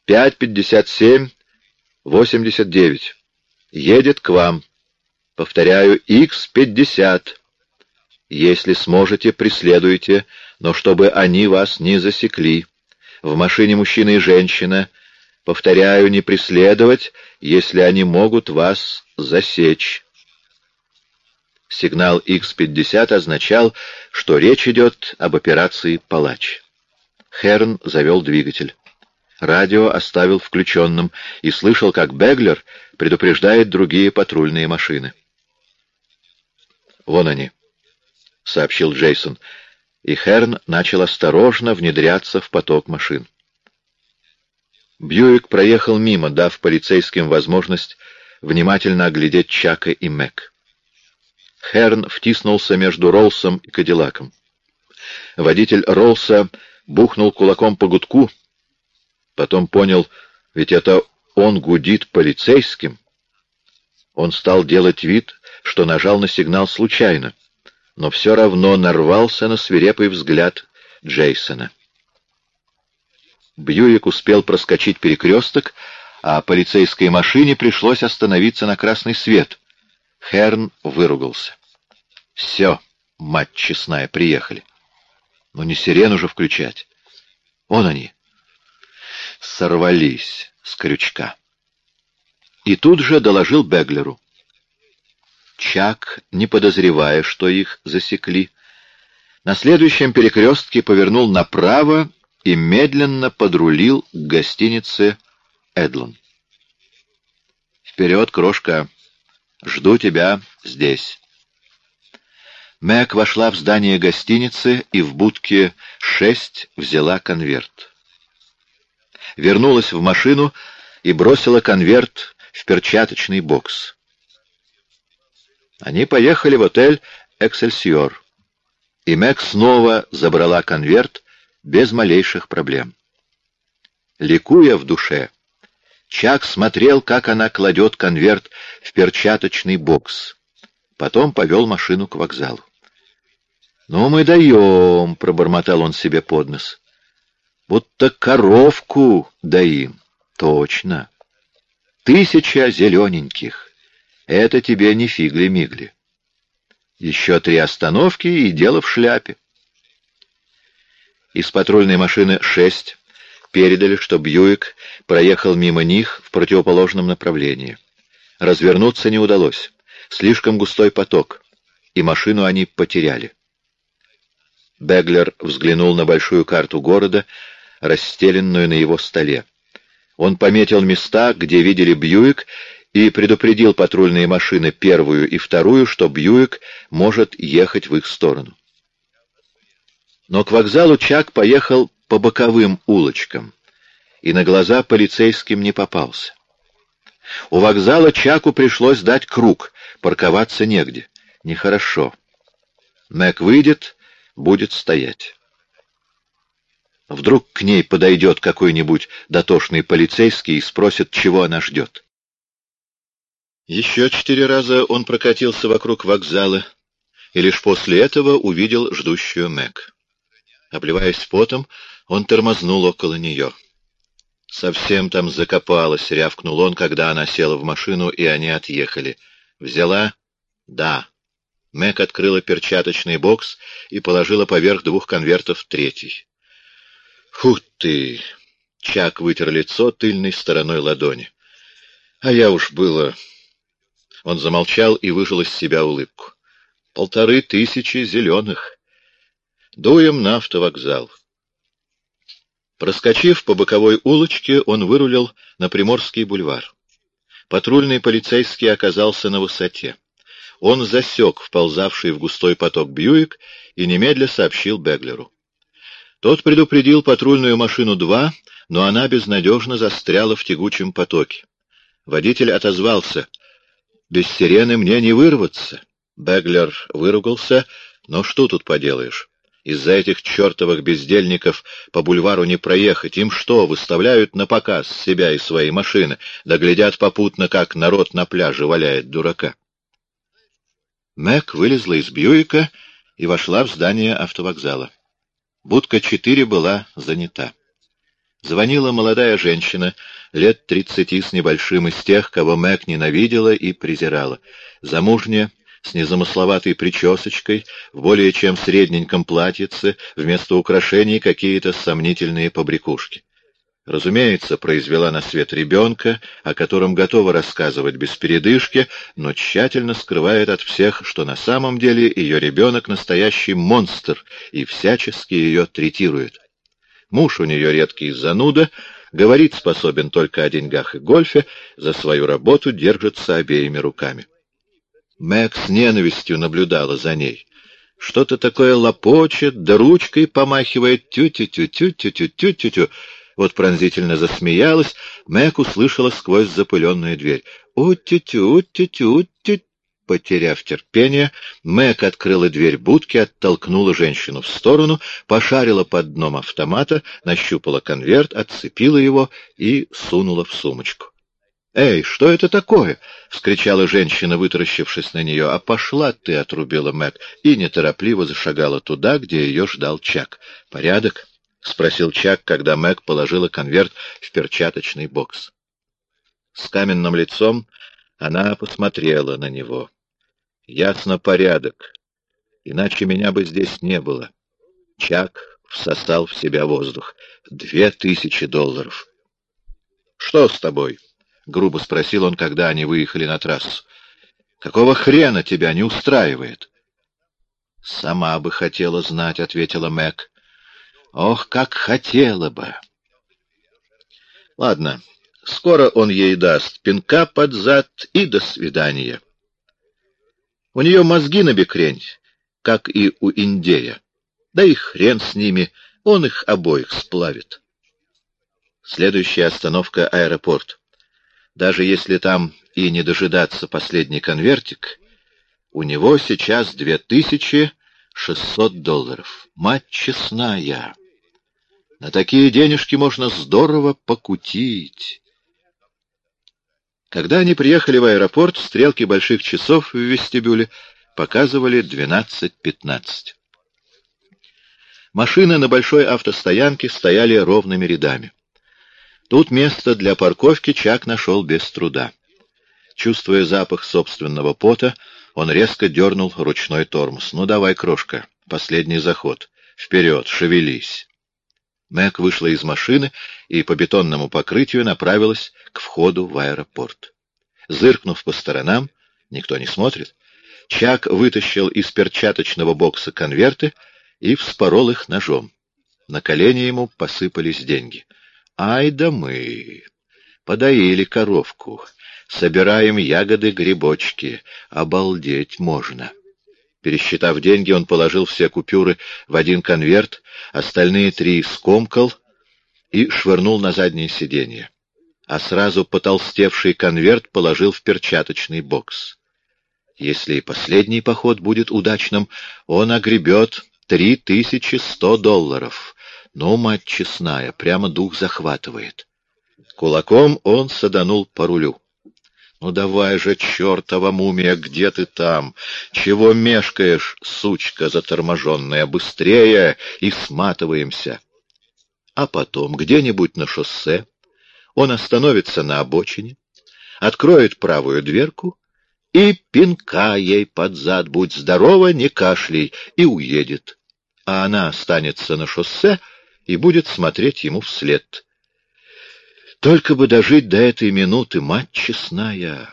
557-89. Едет к вам. Повторяю, Х-50. Если сможете, преследуйте, но чтобы они вас не засекли. В машине мужчина и женщина. Повторяю, не преследовать, если они могут вас засечь. Сигнал Х-50 означал, что речь идет об операции «Палач». Херн завел двигатель. Радио оставил включенным и слышал, как Беглер предупреждает другие патрульные машины. «Вон они», — сообщил Джейсон, и Херн начал осторожно внедряться в поток машин. Бьюик проехал мимо, дав полицейским возможность внимательно оглядеть Чака и Мэг. Херн втиснулся между Ролсом и Кадиллаком. Водитель Ролса бухнул кулаком по гудку, Потом понял, ведь это он гудит полицейским. Он стал делать вид, что нажал на сигнал случайно, но все равно нарвался на свирепый взгляд Джейсона. Бьюик успел проскочить перекресток, а полицейской машине пришлось остановиться на красный свет. Херн выругался. «Все, мать честная, приехали. Но не сирену же включать. Вон они, сорвались с крючка. И тут же доложил Беглеру. Чак, не подозревая, что их засекли, на следующем перекрестке повернул направо и медленно подрулил к гостинице «Эдлон». «Вперед, крошка! Жду тебя здесь!» Мэг вошла в здание гостиницы и в будке «шесть» взяла конверт вернулась в машину и бросила конверт в перчаточный бокс. Они поехали в отель «Эксельсиор», и Мэг снова забрала конверт без малейших проблем. Ликуя в душе, Чак смотрел, как она кладет конверт в перчаточный бокс. Потом повел машину к вокзалу. «Ну, мы даем», — пробормотал он себе под нос будто коровку доим. Точно. Тысяча зелененьких. Это тебе не фигли-мигли. Еще три остановки и дело в шляпе. Из патрульной машины шесть передали, что Бьюик проехал мимо них в противоположном направлении. Развернуться не удалось. Слишком густой поток, и машину они потеряли. Беглер взглянул на большую карту города, расстеленную на его столе. Он пометил места, где видели Бьюик, и предупредил патрульные машины первую и вторую, что Бьюик может ехать в их сторону. Но к вокзалу Чак поехал по боковым улочкам, и на глаза полицейским не попался. У вокзала Чаку пришлось дать круг, парковаться негде. Нехорошо. Мэг выйдет, будет стоять. Вдруг к ней подойдет какой-нибудь дотошный полицейский и спросит, чего она ждет. Еще четыре раза он прокатился вокруг вокзала и лишь после этого увидел ждущую Мэг. Обливаясь потом, он тормознул около нее. «Совсем там закопалась», — рявкнул он, когда она села в машину, и они отъехали. «Взяла?» «Да». Мэг открыла перчаточный бокс и положила поверх двух конвертов третий. «Фу ты!» — Чак вытер лицо тыльной стороной ладони. «А я уж было...» Он замолчал и выжил из себя улыбку. «Полторы тысячи зеленых. Дуем на автовокзал». Проскочив по боковой улочке, он вырулил на Приморский бульвар. Патрульный полицейский оказался на высоте. Он засек вползавший в густой поток Бьюик и немедля сообщил Беглеру. Тот предупредил патрульную машину 2, но она безнадежно застряла в тягучем потоке. Водитель отозвался. «Без сирены мне не вырваться». Беглер выругался, но что тут поделаешь? Из-за этих чертовых бездельников по бульвару не проехать. Им что, выставляют на показ себя и свои машины, да глядят попутно, как народ на пляже валяет дурака. Мэг вылезла из Бьюика и вошла в здание автовокзала. Будка 4 была занята. Звонила молодая женщина, лет тридцати с небольшим, из тех, кого Мэг ненавидела и презирала. Замужняя, с незамысловатой причесочкой, в более чем средненьком платьице, вместо украшений какие-то сомнительные побрякушки. Разумеется, произвела на свет ребенка, о котором готова рассказывать без передышки, но тщательно скрывает от всех, что на самом деле ее ребенок настоящий монстр и всячески ее третирует. Муж у нее редкий зануда, говорит способен только о деньгах и гольфе, за свою работу держится обеими руками. Мэг с ненавистью наблюдала за ней. Что-то такое лопочет, да ручкой помахивает тю-тю-тю-тю-тю-тю-тю-тю. Вот пронзительно засмеялась, Мэг услышала сквозь запыленную дверь. «У-тю-тю, тю-тю-тю». Потеряв терпение, Мэг открыла дверь будки, оттолкнула женщину в сторону, пошарила под дном автомата, нащупала конверт, отцепила его и сунула в сумочку. «Эй, что это такое?» — вскричала женщина, вытаращившись на нее. «А пошла ты!» — отрубила Мэг и неторопливо зашагала туда, где ее ждал Чак. «Порядок?» — спросил Чак, когда Мэг положила конверт в перчаточный бокс. С каменным лицом она посмотрела на него. «Ясно, порядок. Иначе меня бы здесь не было». Чак всосал в себя воздух. «Две тысячи долларов». «Что с тобой?» — грубо спросил он, когда они выехали на трассу. — Какого хрена тебя не устраивает? — Сама бы хотела знать, — ответила Мэг. — Ох, как хотела бы! — Ладно, скоро он ей даст пинка под зад и до свидания. У нее мозги на бекрень, как и у Индея. Да и хрен с ними, он их обоих сплавит. Следующая остановка — аэропорт. Даже если там и не дожидаться последний конвертик, у него сейчас две тысячи шестьсот долларов. Мать честная! На такие денежки можно здорово покутить. Когда они приехали в аэропорт, стрелки больших часов в вестибюле показывали 12.15. Машины на большой автостоянке стояли ровными рядами. Тут место для парковки Чак нашел без труда. Чувствуя запах собственного пота, он резко дернул ручной тормоз. «Ну давай, крошка, последний заход. Вперед, шевелись!» Мэг вышла из машины и по бетонному покрытию направилась к входу в аэропорт. Зыркнув по сторонам, никто не смотрит, Чак вытащил из перчаточного бокса конверты и вспорол их ножом. На колени ему посыпались деньги — Ай да мы! Подоили коровку. Собираем ягоды-грибочки. Обалдеть можно. Пересчитав деньги, он положил все купюры в один конверт, остальные три скомкал и швырнул на заднее сиденье. А сразу потолстевший конверт положил в перчаточный бокс. Если и последний поход будет удачным, он огребет три тысячи сто долларов. Но, мать честная, прямо дух захватывает. Кулаком он саданул по рулю. «Ну давай же, чертова мумия, где ты там? Чего мешкаешь, сучка заторможенная? Быстрее и сматываемся!» А потом где-нибудь на шоссе он остановится на обочине, откроет правую дверку и пинка ей под зад, будь здорова, не кашляй, и уедет. А она останется на шоссе и будет смотреть ему вслед. Только бы дожить до этой минуты, мать честная.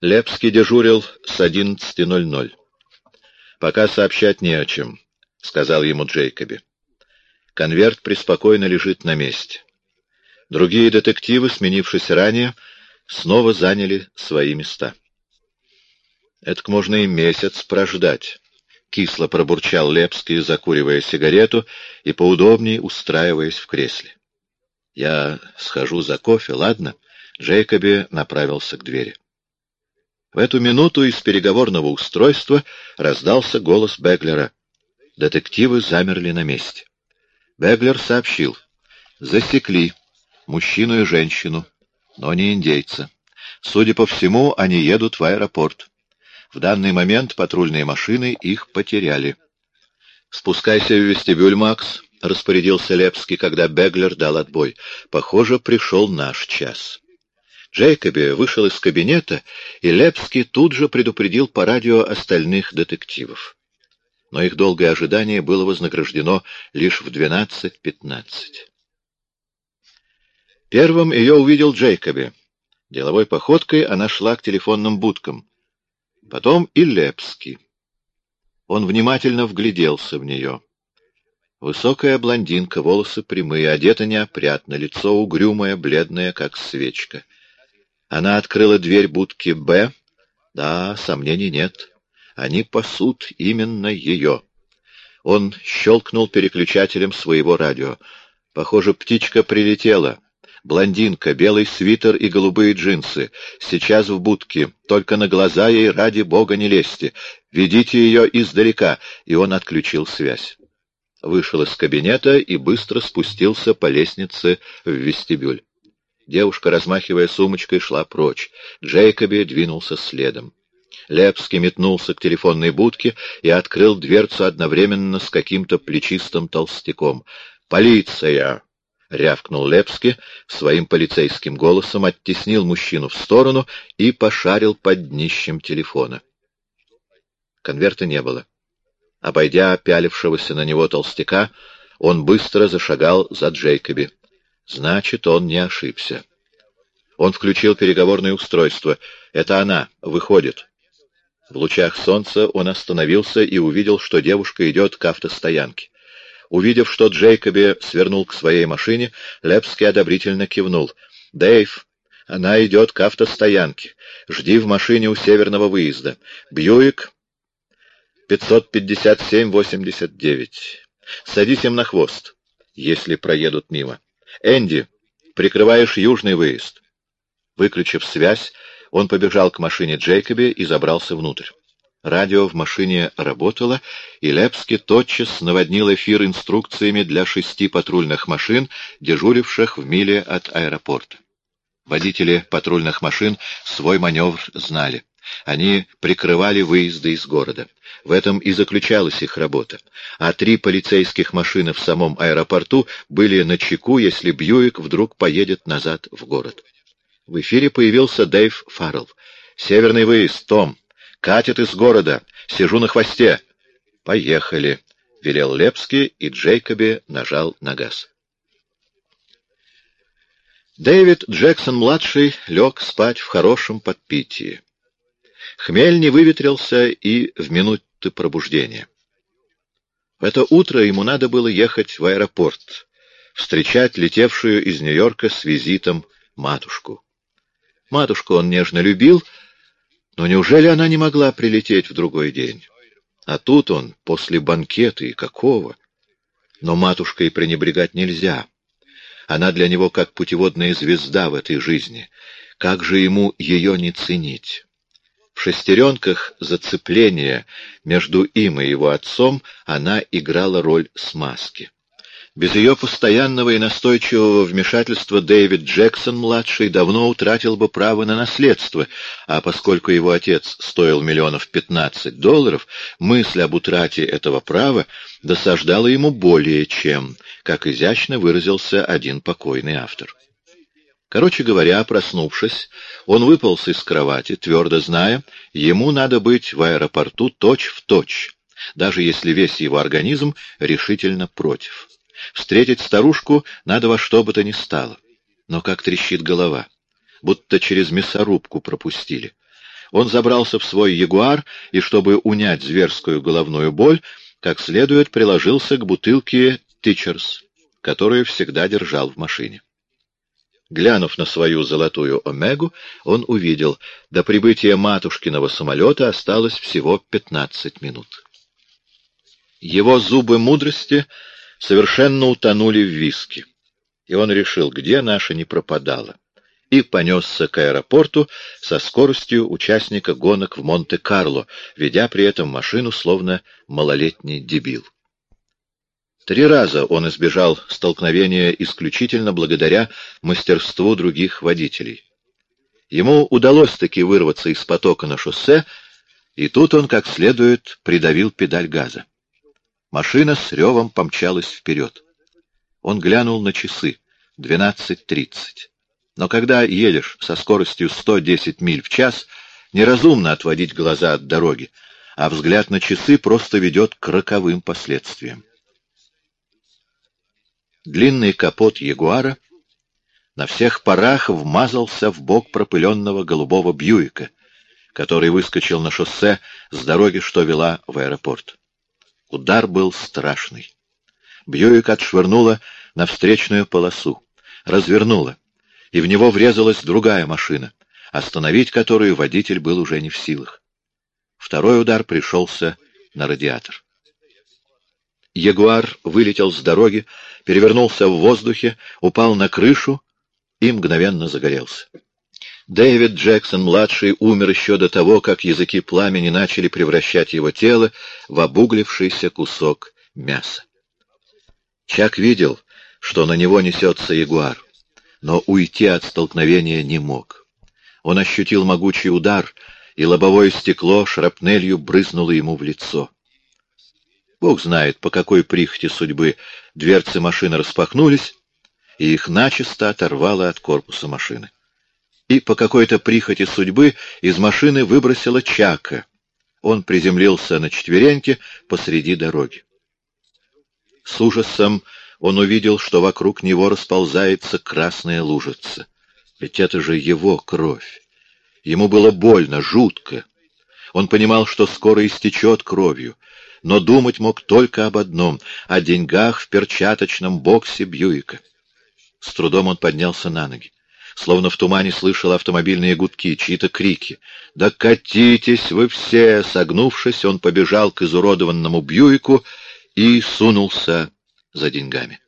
Лепский дежурил с 11.00. «Пока сообщать не о чем», — сказал ему Джейкоби. Конверт преспокойно лежит на месте. Другие детективы, сменившись ранее, снова заняли свои места. «Это можно и месяц прождать», — кисло пробурчал Лепский, закуривая сигарету и поудобнее устраиваясь в кресле. «Я схожу за кофе, ладно?» Джейкоби направился к двери. В эту минуту из переговорного устройства раздался голос Беглера. Детективы замерли на месте. Беглер сообщил. «Засекли мужчину и женщину, но не индейца. Судя по всему, они едут в аэропорт. В данный момент патрульные машины их потеряли». «Спускайся в вестибюль, Макс», — распорядился Лепский, когда Беглер дал отбой. «Похоже, пришел наш час». Джейкоби вышел из кабинета, и Лепский тут же предупредил по радио остальных детективов. Но их долгое ожидание было вознаграждено лишь в 12.15. Первым ее увидел Джейкоби. Деловой походкой она шла к телефонным будкам. Потом и Лепский. Он внимательно вгляделся в нее. Высокая блондинка, волосы прямые, одета неопрятно, лицо угрюмое, бледное, как свечка. Она открыла дверь будки «Б». Да, сомнений нет. Они пасут именно ее. Он щелкнул переключателем своего радио. Похоже, птичка прилетела. Блондинка, белый свитер и голубые джинсы. Сейчас в будке. Только на глаза ей ради бога не лезьте. Ведите ее издалека. И он отключил связь вышел из кабинета и быстро спустился по лестнице в вестибюль. Девушка, размахивая сумочкой, шла прочь. Джейкоби двинулся следом. Лепский метнулся к телефонной будке и открыл дверцу одновременно с каким-то плечистым толстяком. «Полиция!» — рявкнул Лепский своим полицейским голосом, оттеснил мужчину в сторону и пошарил под днищем телефона. Конверта не было. Обойдя пялившегося на него толстяка, он быстро зашагал за Джейкоби. Значит, он не ошибся. Он включил переговорное устройство. Это она, выходит. В лучах солнца он остановился и увидел, что девушка идет к автостоянке. Увидев, что Джейкоби свернул к своей машине, Лепский одобрительно кивнул. «Дэйв, она идет к автостоянке. Жди в машине у северного выезда. Бьюик 557-89. Садись им на хвост, если проедут мимо. Энди, прикрываешь южный выезд. Выключив связь, он побежал к машине Джейкоби и забрался внутрь. Радио в машине работало, и Лепски тотчас наводнил эфир инструкциями для шести патрульных машин, дежуривших в миле от аэропорта. Водители патрульных машин свой маневр знали. Они прикрывали выезды из города. В этом и заключалась их работа. А три полицейских машины в самом аэропорту были на чеку, если Бьюик вдруг поедет назад в город. В эфире появился Дэйв Фаррелл. «Северный выезд, Том. Катит из города. Сижу на хвосте». «Поехали», — велел Лепский, и Джейкоби нажал на газ. Дэвид Джексон-младший лег спать в хорошем подпитии. Хмель не выветрился и в минуты пробуждения. В это утро ему надо было ехать в аэропорт, встречать летевшую из Нью-Йорка с визитом матушку. Матушку он нежно любил, но неужели она не могла прилететь в другой день? А тут он, после банкета, и какого? Но матушкой пренебрегать нельзя. Она для него как путеводная звезда в этой жизни. Как же ему ее не ценить? В шестеренках зацепления между им и его отцом она играла роль смазки. Без ее постоянного и настойчивого вмешательства Дэвид Джексон-младший давно утратил бы право на наследство, а поскольку его отец стоил миллионов пятнадцать долларов, мысль об утрате этого права досаждала ему более чем, как изящно выразился один покойный автор. Короче говоря, проснувшись, он выполз из кровати, твердо зная, ему надо быть в аэропорту точь-в-точь, точь, даже если весь его организм решительно против. Встретить старушку надо во что бы то ни стало. Но как трещит голова. Будто через мясорубку пропустили. Он забрался в свой ягуар и, чтобы унять зверскую головную боль, как следует приложился к бутылке «Тичерс», которую всегда держал в машине. Глянув на свою золотую омегу, он увидел, до прибытия матушкиного самолета осталось всего пятнадцать минут. Его зубы мудрости совершенно утонули в виске. И он решил, где наша не пропадала, и понесся к аэропорту со скоростью участника гонок в Монте-Карло, ведя при этом машину словно малолетний дебил. Три раза он избежал столкновения исключительно благодаря мастерству других водителей. Ему удалось таки вырваться из потока на шоссе, и тут он как следует придавил педаль газа. Машина с ревом помчалась вперед. Он глянул на часы. Двенадцать тридцать. Но когда едешь со скоростью 110 миль в час, неразумно отводить глаза от дороги, а взгляд на часы просто ведет к роковым последствиям. Длинный капот Ягуара на всех парах вмазался в бок пропыленного голубого Бьюика, который выскочил на шоссе с дороги, что вела в аэропорт. Удар был страшный. Бьюик отшвырнула на встречную полосу, развернула, и в него врезалась другая машина, остановить которую водитель был уже не в силах. Второй удар пришелся на радиатор. Ягуар вылетел с дороги, перевернулся в воздухе, упал на крышу и мгновенно загорелся. Дэвид Джексон-младший умер еще до того, как языки пламени начали превращать его тело в обуглившийся кусок мяса. Чак видел, что на него несется ягуар, но уйти от столкновения не мог. Он ощутил могучий удар, и лобовое стекло шрапнелью брызнуло ему в лицо. Бог знает, по какой прихоти судьбы дверцы машины распахнулись, и их начисто оторвало от корпуса машины и по какой-то прихоти судьбы из машины выбросила Чака. Он приземлился на четвереньки посреди дороги. С ужасом он увидел, что вокруг него расползается красная лужица. Ведь это же его кровь. Ему было больно, жутко. Он понимал, что скоро истечет кровью, но думать мог только об одном — о деньгах в перчаточном боксе Бьюика. С трудом он поднялся на ноги словно в тумане слышал автомобильные гудки, чьи-то крики. «Да катитесь вы все!» Согнувшись, он побежал к изуродованному Бьюику и сунулся за деньгами.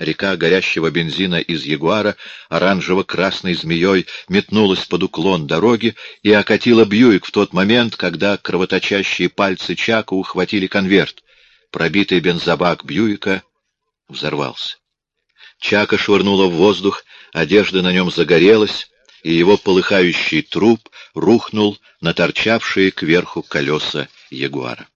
Река горящего бензина из Ягуара оранжево-красной змеей метнулась под уклон дороги и окатила Бьюик в тот момент, когда кровоточащие пальцы Чака ухватили конверт. Пробитый бензобак Бьюика взорвался. Чака швырнула в воздух, одежда на нем загорелась, и его полыхающий труп рухнул на торчавшие кверху колеса ягуара.